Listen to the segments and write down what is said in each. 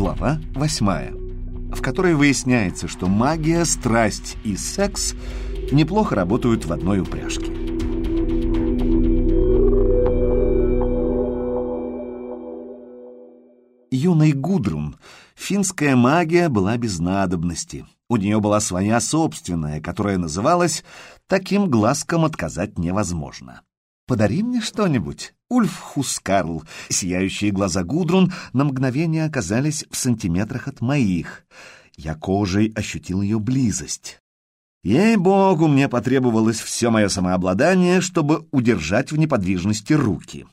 Глава восьмая, в которой выясняется, что магия, страсть и секс неплохо работают в одной упряжке. Юной Гудрун финская магия была без надобности. У нее была своя собственная, которая называлась «Таким глазком отказать невозможно». «Подари мне что-нибудь, Ульф Хускарл». Сияющие глаза Гудрун на мгновение оказались в сантиметрах от моих. Я кожей ощутил ее близость. Ей-богу, мне потребовалось все мое самообладание, чтобы удержать в неподвижности руки.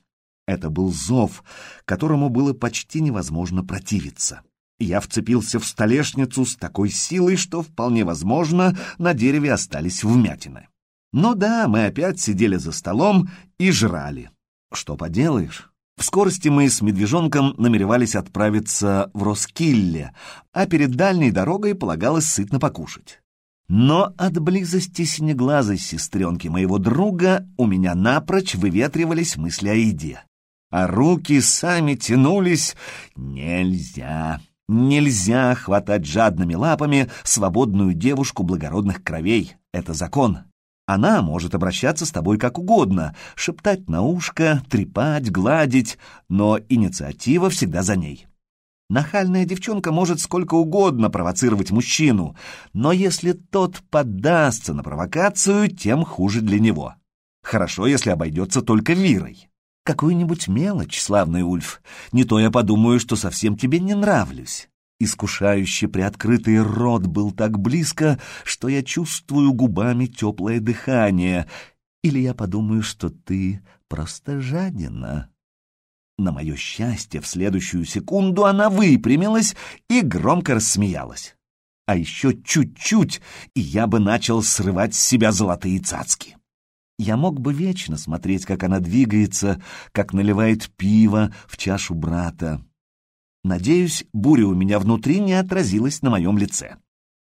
Это был зов, которому было почти невозможно противиться. Я вцепился в столешницу с такой силой, что, вполне возможно, на дереве остались вмятины. Но да, мы опять сидели за столом и жрали. Что поделаешь? В скорости мы с медвежонком намеревались отправиться в Роскилле, а перед дальней дорогой полагалось сытно покушать. Но от близости синеглазой сестренки моего друга у меня напрочь выветривались мысли о еде. А руки сами тянулись. Нельзя, нельзя хватать жадными лапами свободную девушку благородных кровей. Это закон. Она может обращаться с тобой как угодно, шептать на ушко, трепать, гладить, но инициатива всегда за ней. Нахальная девчонка может сколько угодно провоцировать мужчину, но если тот поддастся на провокацию, тем хуже для него. Хорошо, если обойдется только мирой. Какую-нибудь мелочь, славный Ульф, не то я подумаю, что совсем тебе не нравлюсь. Искушающий приоткрытый рот был так близко, что я чувствую губами теплое дыхание. Или я подумаю, что ты просто жадина. На мое счастье, в следующую секунду она выпрямилась и громко рассмеялась. А еще чуть-чуть, и я бы начал срывать с себя золотые цацки. Я мог бы вечно смотреть, как она двигается, как наливает пиво в чашу брата. Надеюсь, буря у меня внутри не отразилась на моем лице.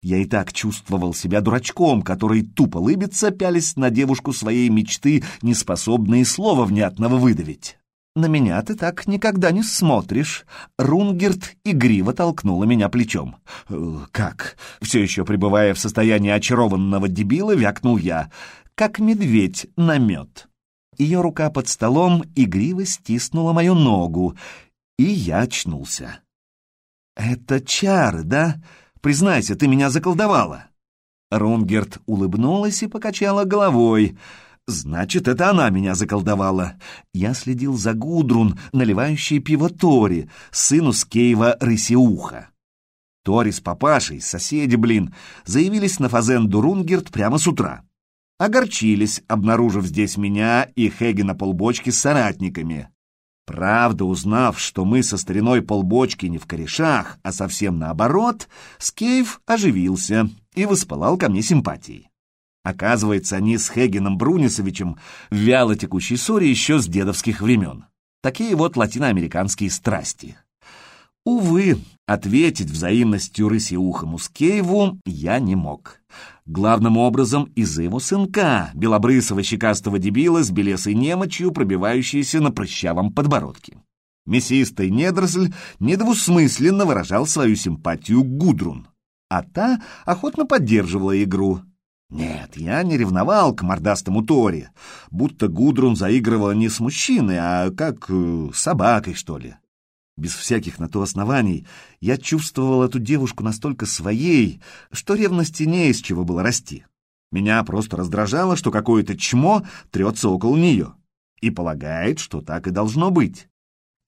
Я и так чувствовал себя дурачком, который тупо лыбится, пялись на девушку своей мечты, не способные слова внятного выдавить. «На меня ты так никогда не смотришь». Рунгерт игриво толкнула меня плечом. «Э, «Как?» Все еще пребывая в состоянии очарованного дебила, вякнул я. «Как медведь на мед». Ее рука под столом игриво стиснула мою ногу, и я очнулся. «Это чары, да? Признайся, ты меня заколдовала!» Рунгерт улыбнулась и покачала головой. «Значит, это она меня заколдовала. Я следил за Гудрун, наливающей пиво Тори, сыну Скейва Рысиуха. Тори с папашей, соседи, блин, заявились на фазенду Рунгерт прямо с утра. Огорчились, обнаружив здесь меня и Хегена полбочки с соратниками. Правда, узнав, что мы со стариной полбочки не в корешах, а совсем наоборот, Скейв оживился и воспалал ко мне симпатией. Оказывается, они с Хегеном Брунисовичем в вяло текущей ссоре еще с дедовских времен. Такие вот латиноамериканские страсти. Увы, ответить взаимностью рысиухому Скееву я не мог. Главным образом из-за его сынка, белобрысого щекастого дебила с белесой немочью, пробивающейся на прыщавом подбородке. Мясистый недоросль недвусмысленно выражал свою симпатию к Гудрун, а та охотно поддерживала игру. Нет, я не ревновал к мордастому Тори, будто Гудрун заигрывала не с мужчиной, а как э, собакой, что ли. Без всяких на то оснований я чувствовал эту девушку настолько своей, что ревности не из чего было расти. Меня просто раздражало, что какое-то чмо трется около нее и полагает, что так и должно быть.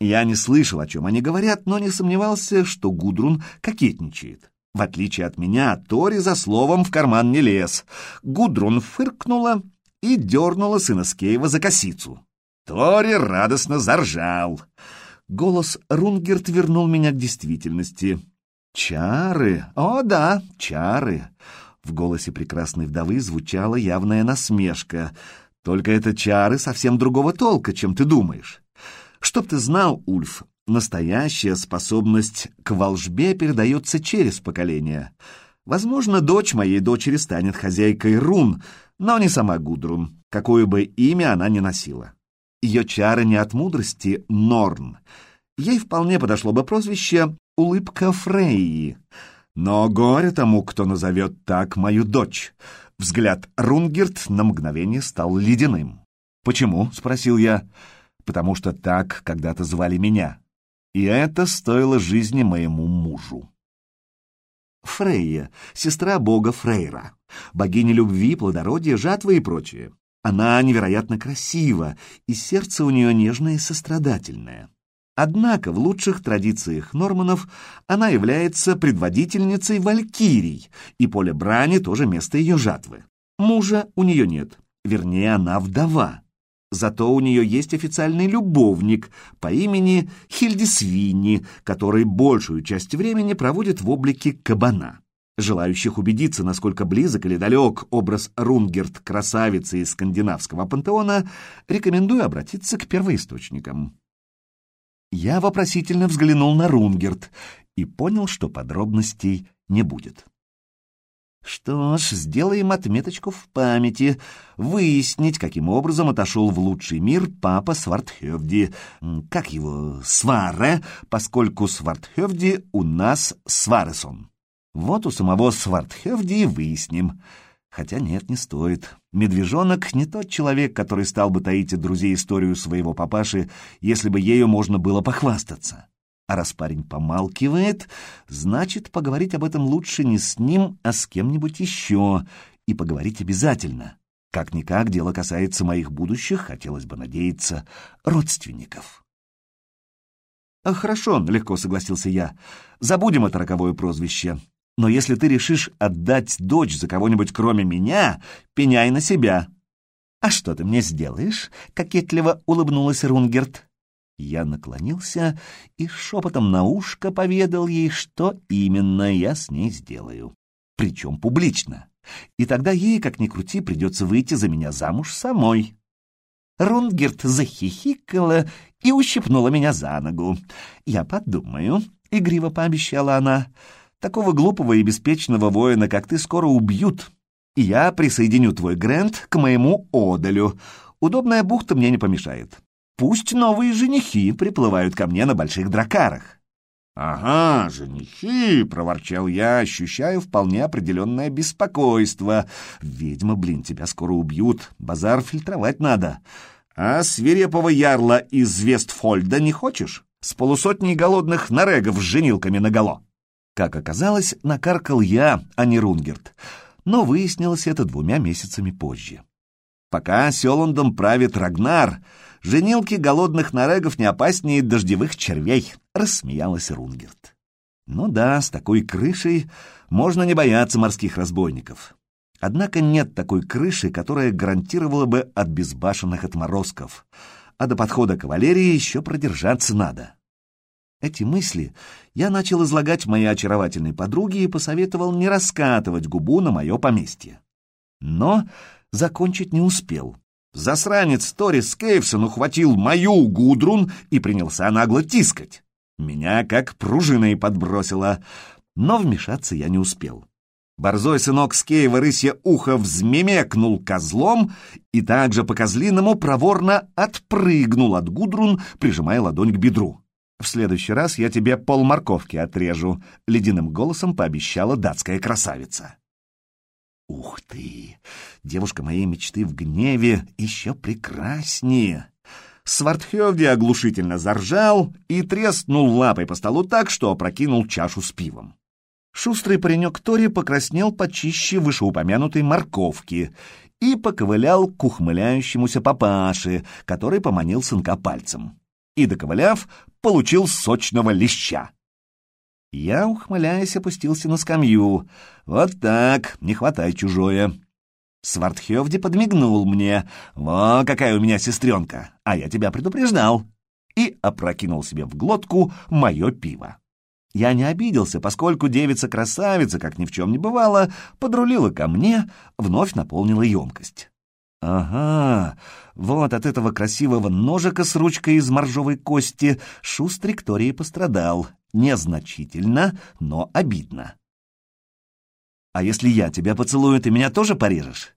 Я не слышал, о чем они говорят, но не сомневался, что Гудрун кокетничает. В отличие от меня, Тори за словом в карман не лез. Гудрун фыркнула и дернула сына Скеева за косицу. Тори радостно заржал. Голос Рунгерт вернул меня к действительности. «Чары! О, да, чары!» В голосе прекрасной вдовы звучала явная насмешка. «Только это чары совсем другого толка, чем ты думаешь. Чтоб ты знал, Ульф, настоящая способность к волжбе передается через поколение. Возможно, дочь моей дочери станет хозяйкой рун, но не сама Гудрун, какое бы имя она ни носила. Ее чары не от мудрости Норн. Ей вполне подошло бы прозвище улыбка Фрейи. Но горе тому, кто назовет так мою дочь. Взгляд Рунгерт на мгновение стал ледяным. «Почему?» — спросил я. «Потому что так когда-то звали меня. И это стоило жизни моему мужу». Фрейя, сестра бога Фрейра, богиня любви, плодородия, жатвы и прочее. Она невероятно красива, и сердце у нее нежное и сострадательное. Однако в лучших традициях норманов она является предводительницей валькирий, и поле брани тоже место ее жатвы. Мужа у нее нет, вернее, она вдова. Зато у нее есть официальный любовник по имени Хильдисвини, который большую часть времени проводит в облике кабана. Желающих убедиться, насколько близок или далек образ Рунгерт, красавицы из скандинавского пантеона, рекомендую обратиться к первоисточникам. Я вопросительно взглянул на Рунгерт и понял, что подробностей не будет. Что ж, сделаем отметочку в памяти. Выяснить, каким образом отошел в лучший мир папа Свартхевди. Как его? Сваре, поскольку Свартхевди у нас Сваресон. Вот у самого Свартхевди выясним. Хотя нет, не стоит. Медвежонок не тот человек, который стал бы таить от друзей историю своего папаши, если бы ею можно было похвастаться. А раз парень помалкивает, значит, поговорить об этом лучше не с ним, а с кем-нибудь еще. И поговорить обязательно. Как-никак дело касается моих будущих, хотелось бы надеяться, родственников. «Хорошо», — легко согласился я. «Забудем это роковое прозвище. Но если ты решишь отдать дочь за кого-нибудь кроме меня, пеняй на себя». «А что ты мне сделаешь?» — кокетливо улыбнулась Рунгерт. Я наклонился и шепотом на ушко поведал ей, что именно я с ней сделаю. Причем публично. И тогда ей, как ни крути, придется выйти за меня замуж самой. Рунгерт захихикала и ущипнула меня за ногу. «Я подумаю», — игриво пообещала она, — Такого глупого и беспечного воина, как ты, скоро убьют. И я присоединю твой Грэнд к моему Одалю. Удобная бухта мне не помешает. Пусть новые женихи приплывают ко мне на больших дракарах. «Ага, женихи!» — проворчал я, ощущая вполне определенное беспокойство. «Ведьма, блин, тебя скоро убьют. Базар фильтровать надо. А свирепого ярла из Вестфольда не хочешь? С полусотней голодных нарегов с женилками наголо!» Как оказалось, накаркал я, а не Рунгерт, но выяснилось это двумя месяцами позже. Пока Селандом правит Рагнар, женилки голодных нарегов не опаснее дождевых червей, рассмеялась Рунгерт. Ну да, с такой крышей можно не бояться морских разбойников. Однако нет такой крыши, которая гарантировала бы от безбашенных отморозков, а до подхода кавалерии еще продержаться надо. Эти мысли я начал излагать моей очаровательной подруге и посоветовал не раскатывать губу на мое поместье. Но закончить не успел. Засранец Торис Кейвсон ухватил мою Гудрун и принялся нагло тискать. Меня как пружиной подбросило, но вмешаться я не успел. Борзой сынок Скеева рысья ухо взмемекнул козлом и также по-козлиному проворно отпрыгнул от Гудрун, прижимая ладонь к бедру. «В следующий раз я тебе полморковки отрежу», — ледяным голосом пообещала датская красавица. «Ух ты! Девушка моей мечты в гневе еще прекраснее!» Свартхевди оглушительно заржал и треснул лапой по столу так, что опрокинул чашу с пивом. Шустрый паренек Тори покраснел почище вышеупомянутой морковки и поковылял к ухмыляющемуся папаше, который поманил сынка пальцем и, доковыляв, получил сочного леща. Я, ухмыляясь, опустился на скамью. Вот так, не хватай чужое. Свартхевди подмигнул мне. «Во, какая у меня сестренка! А я тебя предупреждал!» И опрокинул себе в глотку мое пиво. Я не обиделся, поскольку девица-красавица, как ни в чем не бывало, подрулила ко мне, вновь наполнила емкость. Ага, вот от этого красивого ножика с ручкой из моржовой кости Шустрик Тории пострадал. Незначительно, но обидно. А если я тебя поцелую, ты меня тоже порежешь?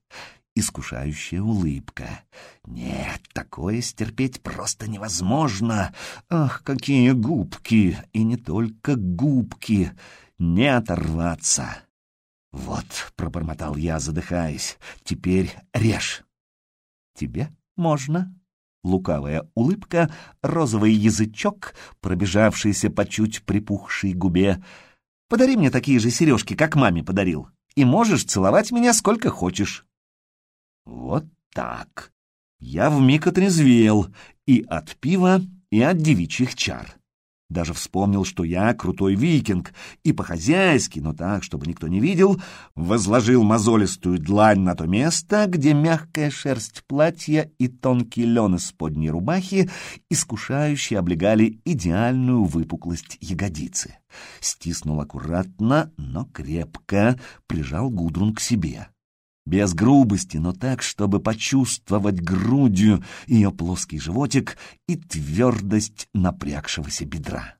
искушающая улыбка. Нет, такое стерпеть просто невозможно. Ах, какие губки! И не только губки. Не оторваться. Вот, пробормотал я, задыхаясь, теперь режь. Тебе можно. Лукавая улыбка, розовый язычок, пробежавшийся по чуть припухшей губе. Подари мне такие же сережки, как маме подарил, и можешь целовать меня сколько хочешь. Вот так. Я вмиг отрезвел и от пива, и от девичьих чар. Даже вспомнил, что я крутой викинг, и по-хозяйски, но так, чтобы никто не видел, возложил мозолистую длань на то место, где мягкая шерсть платья и тонкий лен из подней рубахи искушающе облегали идеальную выпуклость ягодицы. Стиснул аккуратно, но крепко, прижал Гудрун к себе без грубости, но так, чтобы почувствовать грудью ее плоский животик и твердость напрягшегося бедра.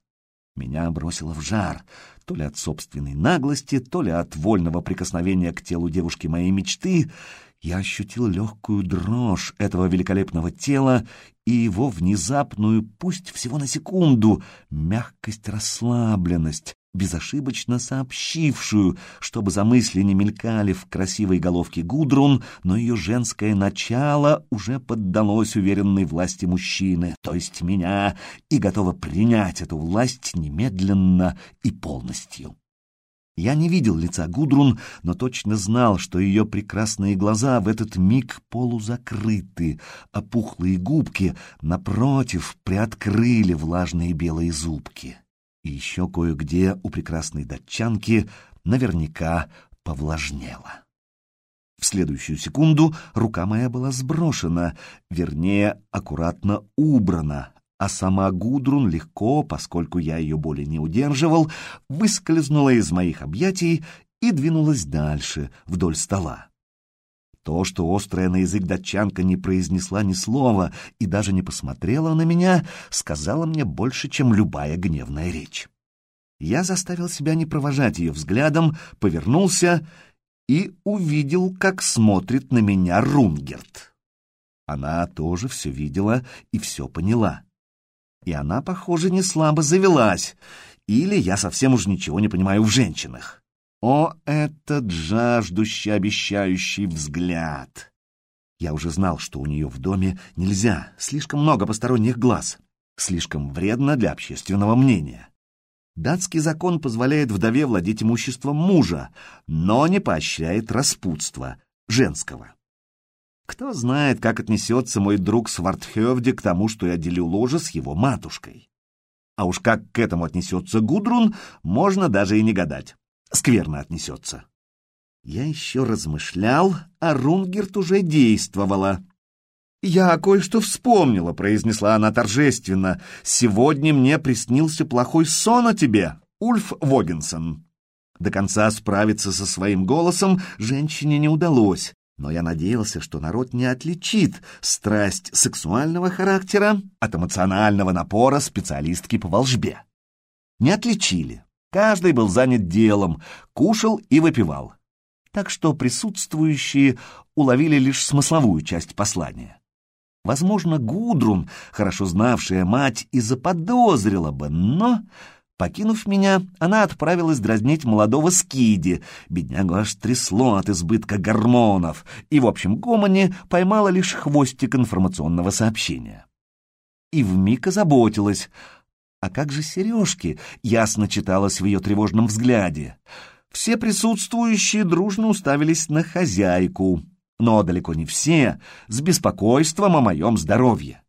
Меня бросило в жар, то ли от собственной наглости, то ли от вольного прикосновения к телу девушки моей мечты. Я ощутил легкую дрожь этого великолепного тела и его внезапную, пусть всего на секунду, мягкость, расслабленность, безошибочно сообщившую, чтобы за мысли не мелькали в красивой головке Гудрун, но ее женское начало уже поддалось уверенной власти мужчины, то есть меня, и готово принять эту власть немедленно и полностью. Я не видел лица Гудрун, но точно знал, что ее прекрасные глаза в этот миг полузакрыты, а пухлые губки, напротив, приоткрыли влажные белые зубки. И еще кое-где у прекрасной датчанки наверняка повлажнело. В следующую секунду рука моя была сброшена, вернее, аккуратно убрана, а сама Гудрун легко, поскольку я ее более не удерживал, выскользнула из моих объятий и двинулась дальше, вдоль стола. То, что острая на язык датчанка не произнесла ни слова и даже не посмотрела на меня, сказала мне больше, чем любая гневная речь. Я заставил себя не провожать ее взглядом, повернулся и увидел, как смотрит на меня Рунгерт. Она тоже все видела и все поняла. И она, похоже, не слабо завелась, или я совсем уж ничего не понимаю в женщинах. О, этот жаждущий, обещающий взгляд! Я уже знал, что у нее в доме нельзя, слишком много посторонних глаз, слишком вредно для общественного мнения. Датский закон позволяет вдове владеть имуществом мужа, но не поощряет распутство женского. Кто знает, как отнесется мой друг Свартхевде к тому, что я делю ложе с его матушкой. А уж как к этому отнесется Гудрун, можно даже и не гадать скверно отнесется. Я еще размышлял, а Рунгерт уже действовала. «Я кое-что вспомнила», — произнесла она торжественно. «Сегодня мне приснился плохой сон о тебе, Ульф Вогенсон». До конца справиться со своим голосом женщине не удалось, но я надеялся, что народ не отличит страсть сексуального характера от эмоционального напора специалистки по волжбе. Не отличили. Каждый был занят делом, кушал и выпивал. Так что присутствующие уловили лишь смысловую часть послания. Возможно, Гудрун, хорошо знавшая мать, и заподозрила бы, но, покинув меня, она отправилась дразнить молодого Скиди, беднягу аж трясло от избытка гормонов, и в общем гомоне поймала лишь хвостик информационного сообщения. И вмиг озаботилась — а как же сережки? Ясно читалось в ее тревожном взгляде. Все присутствующие дружно уставились на хозяйку, но далеко не все, с беспокойством о моем здоровье.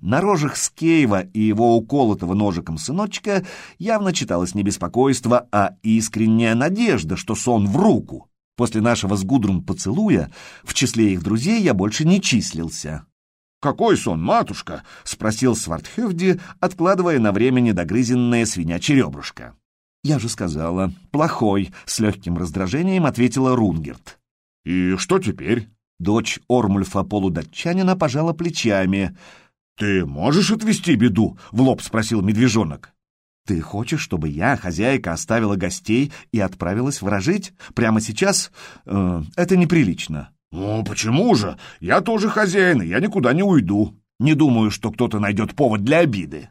На рожах Скеева и его уколотого ножиком сыночка явно читалось не беспокойство, а искренняя надежда, что сон в руку. После нашего с Гудрун поцелуя в числе их друзей я больше не числился. «Какой сон, матушка?» — спросил Свартхевди, откладывая на время недогрызенное свинячье ребрышко. «Я же сказала, плохой», — с легким раздражением ответила Рунгерт. «И что теперь?» Дочь Ормульфа полудатчанина пожала плечами. «Ты можешь отвести беду?» — в лоб спросил медвежонок. «Ты хочешь, чтобы я, хозяйка, оставила гостей и отправилась ворожить? Прямо сейчас? Э, это неприлично». «Ну, почему же? Я тоже хозяин, и я никуда не уйду. Не думаю, что кто-то найдет повод для обиды».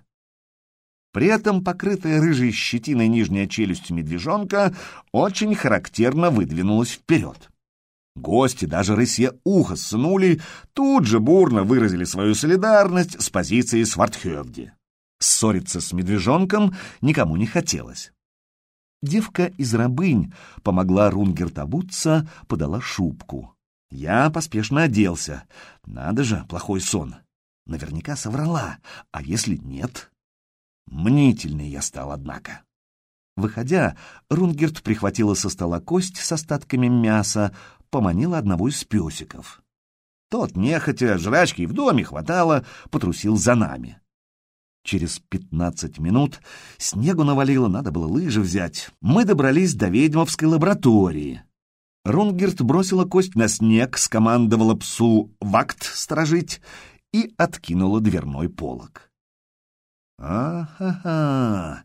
При этом покрытая рыжей щетиной нижняя челюсть медвежонка очень характерно выдвинулась вперед. Гости, даже рысье ухо снули, тут же бурно выразили свою солидарность с позицией Свартхевди. Ссориться с медвежонком никому не хотелось. Девка из рабынь помогла Рунгерт обуться, подала шубку. Я поспешно оделся. Надо же, плохой сон. Наверняка соврала, а если нет? Мнительный я стал, однако. Выходя, Рунгерт прихватила со стола кость с остатками мяса, поманила одного из песиков. Тот, нехотя, жрачки в доме хватало, потрусил за нами. Через пятнадцать минут снегу навалило, надо было лыжи взять. Мы добрались до ведьмовской лаборатории. Рунгерт бросила кость на снег, скомандовала псу «вакт» сторожить и откинула дверной полог. А-ха-ха!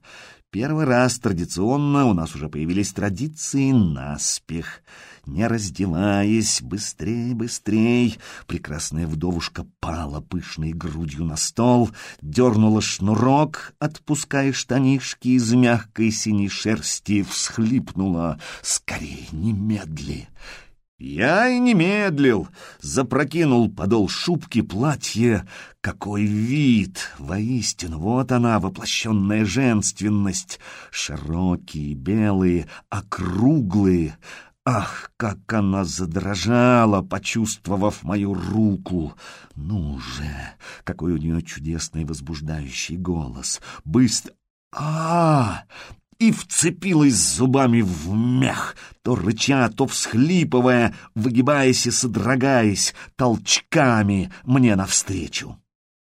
Первый раз традиционно у нас уже появились традиции наспех. Не раздеваясь, быстрей, быстрей, прекрасная вдовушка пала пышной грудью на стол, дернула шнурок, отпуская штанишки из мягкой синей шерсти, всхлипнула. «Скорей, немедли!» Я и не медлил, запрокинул подол шубки платье. Какой вид! Воистину, вот она, воплощенная женственность. Широкие, белые, округлые. Ах, как она задрожала, почувствовав мою руку! Ну же, какой у нее чудесный возбуждающий голос! Быстро... А, и вцепилась зубами в мях, то рыча, то всхлипывая, выгибаясь и содрогаясь, толчками мне навстречу.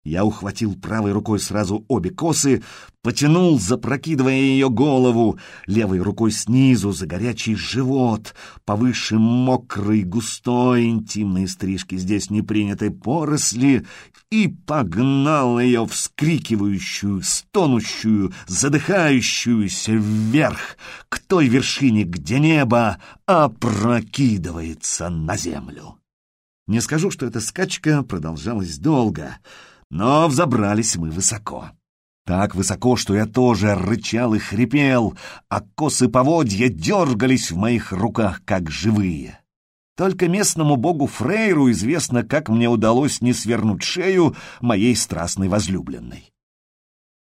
Я ухватил правой рукой сразу обе косы, потянул, запрокидывая ее голову, левой рукой снизу за горячий живот, повыше мокрой, густой, интимной стрижки здесь не принятой поросли, и погнал ее вскрикивающую, стонущую, задыхающуюся вверх, к той вершине, где небо опрокидывается на землю. Не скажу, что эта скачка продолжалась долго — но взобрались мы высоко. Так высоко, что я тоже рычал и хрипел, а косы поводья дергались в моих руках, как живые. Только местному богу Фрейру известно, как мне удалось не свернуть шею моей страстной возлюбленной.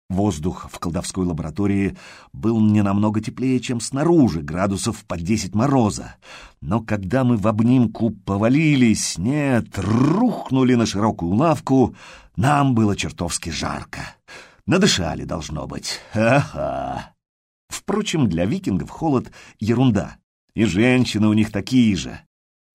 Воздух в колдовской лаборатории был не намного теплее, чем снаружи, градусов под десять мороза. Но когда мы в обнимку повалились, нет, рухнули на широкую лавку, нам было чертовски жарко. Надышали, должно быть. Ха-ха. Впрочем, для викингов холод — ерунда. И женщины у них такие же.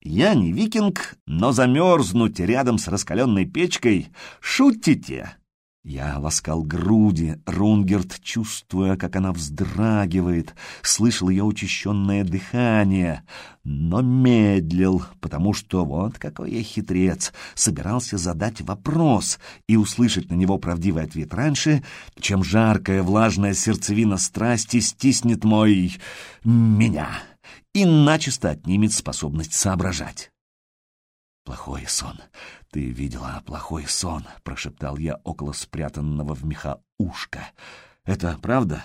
Я не викинг, но замерзнуть рядом с раскаленной печкой — шутите. Я ласкал груди, Рунгерт, чувствуя, как она вздрагивает, слышал ее учащенное дыхание, но медлил, потому что вот какой я хитрец, собирался задать вопрос и услышать на него правдивый ответ раньше, чем жаркая влажная сердцевина страсти стиснет мой... меня и начисто отнимет способность соображать. Плохой сон. Ты видела плохой сон, прошептал я около спрятанного в меха ушка. Это правда?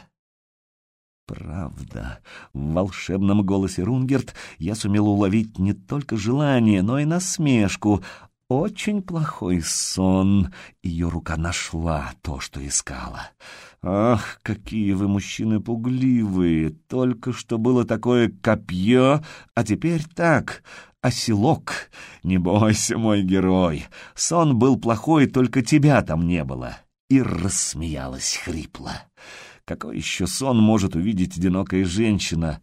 Правда. В волшебном голосе Рунгерт я сумел уловить не только желание, но и насмешку. Очень плохой сон. Ее рука нашла то, что искала. Ах, какие вы мужчины пугливые! Только что было такое копье, а теперь так оселок. Не бойся, мой герой, сон был плохой, только тебя там не было. И рассмеялась хрипло. Какой еще сон может увидеть одинокая женщина?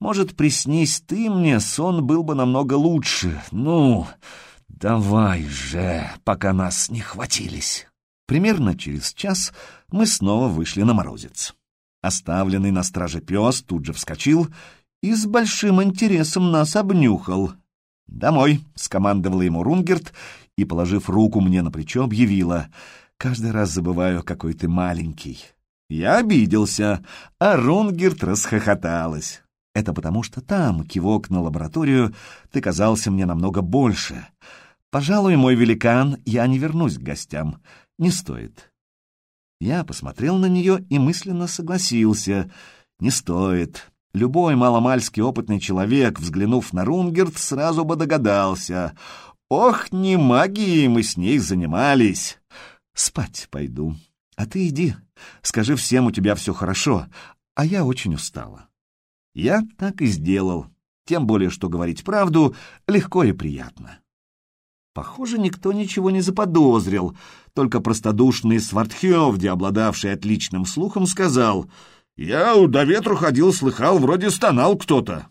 Может, приснись ты мне, сон был бы намного лучше. Ну, давай же, пока нас не хватились. Примерно через час мы снова вышли на морозец. Оставленный на страже пес тут же вскочил и с большим интересом нас обнюхал. «Домой!» — скомандовала ему Рунгерт и, положив руку мне на плечо, объявила. «Каждый раз забываю, какой ты маленький». Я обиделся, а Рунгерт расхохоталась. Это потому что там, кивок на лабораторию, ты казался мне намного больше. Пожалуй, мой великан, я не вернусь к гостям. Не стоит. Я посмотрел на нее и мысленно согласился. Не стоит. Любой маломальски опытный человек, взглянув на Рунгерт, сразу бы догадался. Ох, не магией мы с ней занимались. Спать пойду. А ты иди. Скажи всем, у тебя все хорошо, а я очень устала. Я так и сделал. Тем более, что говорить правду легко и приятно. Похоже, никто ничего не заподозрил, только простодушный Свартхевди, обладавший отличным слухом, сказал, «Я до ветру ходил, слыхал, вроде стонал кто-то».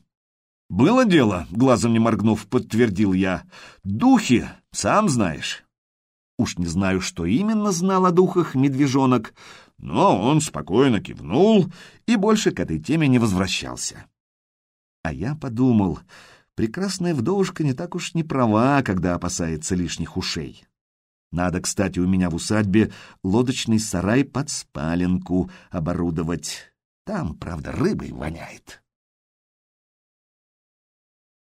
«Было дело», — глазом не моргнув, подтвердил я. «Духи, сам знаешь». Уж не знаю, что именно знал о духах медвежонок, но он спокойно кивнул и больше к этой теме не возвращался. А я подумал, прекрасная вдовушка не так уж не права, когда опасается лишних ушей. Надо, кстати, у меня в усадьбе лодочный сарай под спаленку оборудовать. Там, правда, рыбой воняет.